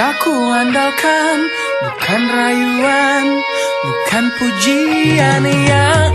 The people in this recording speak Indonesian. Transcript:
bisa ku andalkan Bukan rayuan, bukan pujian yang